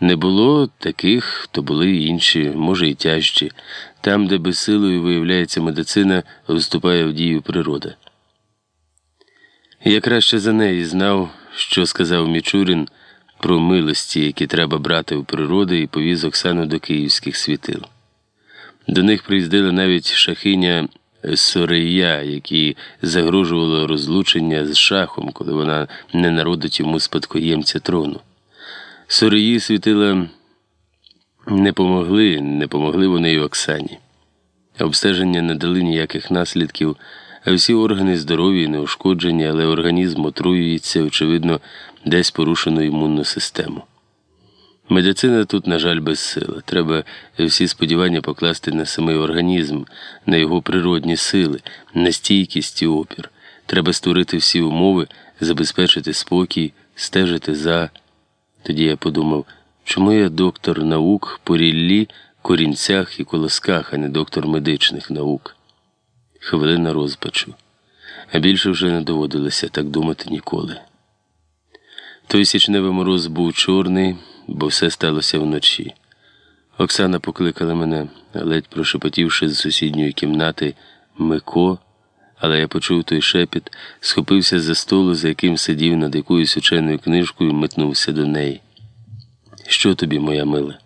Не було таких, то були й інші, може, і тяжчі. Там, де безсилою виявляється медицина, вступає в дію природа. Я краще за неї знав, що сказав Мічурін про милості, які треба брати у природи, і повіз Оксану до київських світил. До них приїздила навіть шахиня Сорея, якій загрожувало розлучення з шахом, коли вона не народить йому спадкоємця трону. Сореї світила не помогли, не помогли вони й Оксані. Обстеження не дали ніяких наслідків, а всі органи здорові, не ушкоджені, але організм отруюється, очевидно, десь порушено імунну систему. Медицина тут, на жаль, безсила. Треба всі сподівання покласти на самий організм, на його природні сили, на стійкість і опір. Треба створити всі умови, забезпечити спокій, стежити за. Тоді я подумав, чому я доктор наук по ріллі, корінцях і колосках, а не доктор медичних наук. Хвилина розпачу. А більше вже не доводилося так думати ніколи. Той січневий мороз був чорний, бо все сталося вночі. Оксана покликала мене, ледь прошепотівши з сусідньої кімнати Мико, але я почув той шепіт, схопився за столу, за яким сидів над якоюсь ученою книжкою метнувся до неї. Що тобі, моя мила?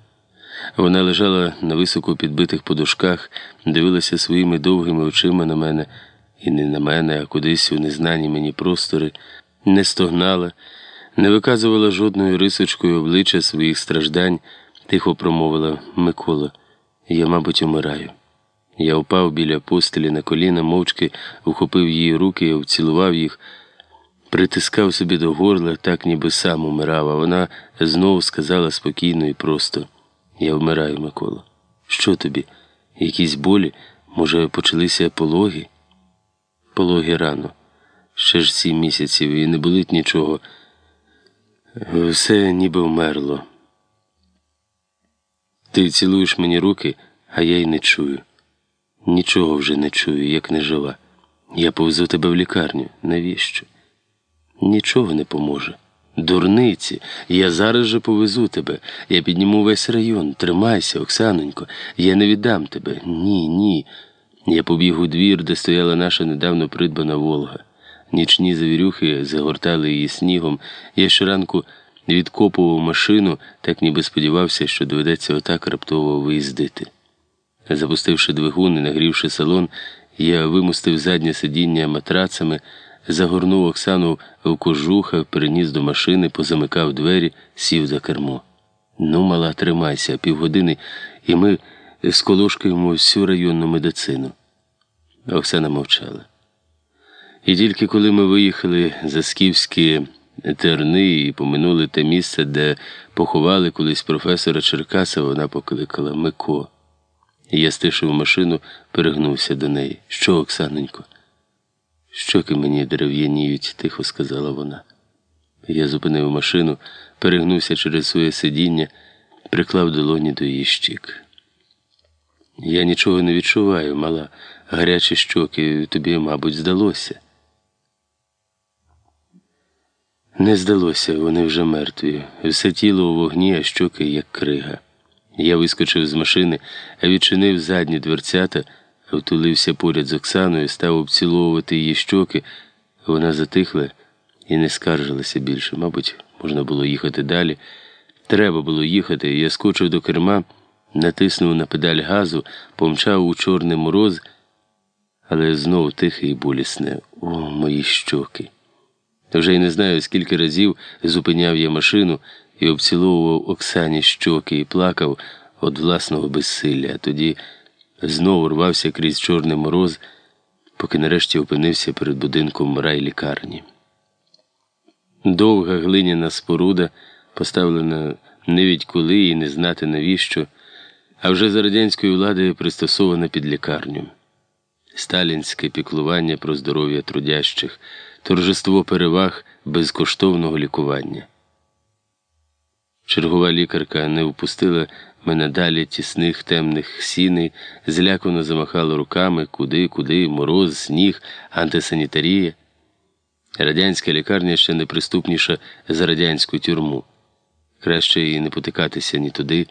Вона лежала на високо підбитих подушках, дивилася своїми довгими очима на мене, і не на мене, а кудись у незнані мені простори, не стогнала, не виказувала жодною рисочкою обличчя своїх страждань, тихо промовила Микола. Я, мабуть, умираю. Я впав біля постелі на коліна, мовчки ухопив її руки обцілував їх, притискав собі до горла, так ніби сам умирав, а вона знову сказала спокійно і просто: Я вмираю, Микола. Що тобі? Якісь болі? Може, почалися пологи? Пологи рано. Ще ж сім місяців і не болить нічого. Все ніби вмерло. Ти цілуєш мені руки, а я й не чую. Нічого вже не чую, як не жива. Я повезу тебе в лікарню. Навіщо? Нічого не поможе. Дурниці, я зараз же повезу тебе. Я підніму весь район. Тримайся, Оксанонько, я не віддам тебе. Ні, ні. Я побіг у двір, де стояла наша недавно придбана Волга. Нічні завірюхи загортали її снігом. Я щоранку відкопував машину, так ніби сподівався, що доведеться отак раптово виїздити. Запустивши двигун і нагрівши салон, я вимустив заднє сидіння матрацами, загорнув Оксану в кожуха, переніс до машини, позамикав двері, сів за кермо. Ну, мала, тримайся, півгодини, і ми сколошкуємо всю районну медицину. Оксана мовчала. І тільки коли ми виїхали за скіфські терни і поминули те місце, де поховали колись професора Черкаса, вона покликала Мико. Я стишив машину, перегнувся до неї. Що, Оксанонько? Щоки мені дерев'яніють, тихо сказала вона. Я зупинив машину, перегнувся через своє сидіння, приклав долоні до її щік. Я нічого не відчуваю, мала, гарячі щоки, тобі, мабуть, здалося. Не здалося, вони вже мертві. Все тіло у вогні, а щоки, як крига. Я вискочив з машини, відчинив задні дверцята, втулився поряд з Оксаною, став обціловувати її щоки. Вона затихла і не скаржилася більше. Мабуть, можна було їхати далі. Треба було їхати. Я скочив до керма, натиснув на педаль газу, помчав у чорний мороз, але знову тихе і болісне. О, мої щоки. Вже й не знаю, скільки разів зупиняв я машину і обціловував Оксані щоки і плакав від власного безсилля, тоді знову рвався крізь чорний мороз, поки нарешті опинився перед будинком райлікарні. Довга глиняна споруда, поставлена не від коли і не знати навіщо, а вже за радянської влади пристосована під лікарню. Сталінське піклування про здоров'я трудящих, торжество переваг безкоштовного лікування. Чергова лікарка не впустила мене далі тісних темних сіней, злякано замахала руками, куди, куди, мороз, сніг, антисанітарія. Радянська лікарня ще неприступніша за радянську тюрму. Краще і не потикатися ні туди,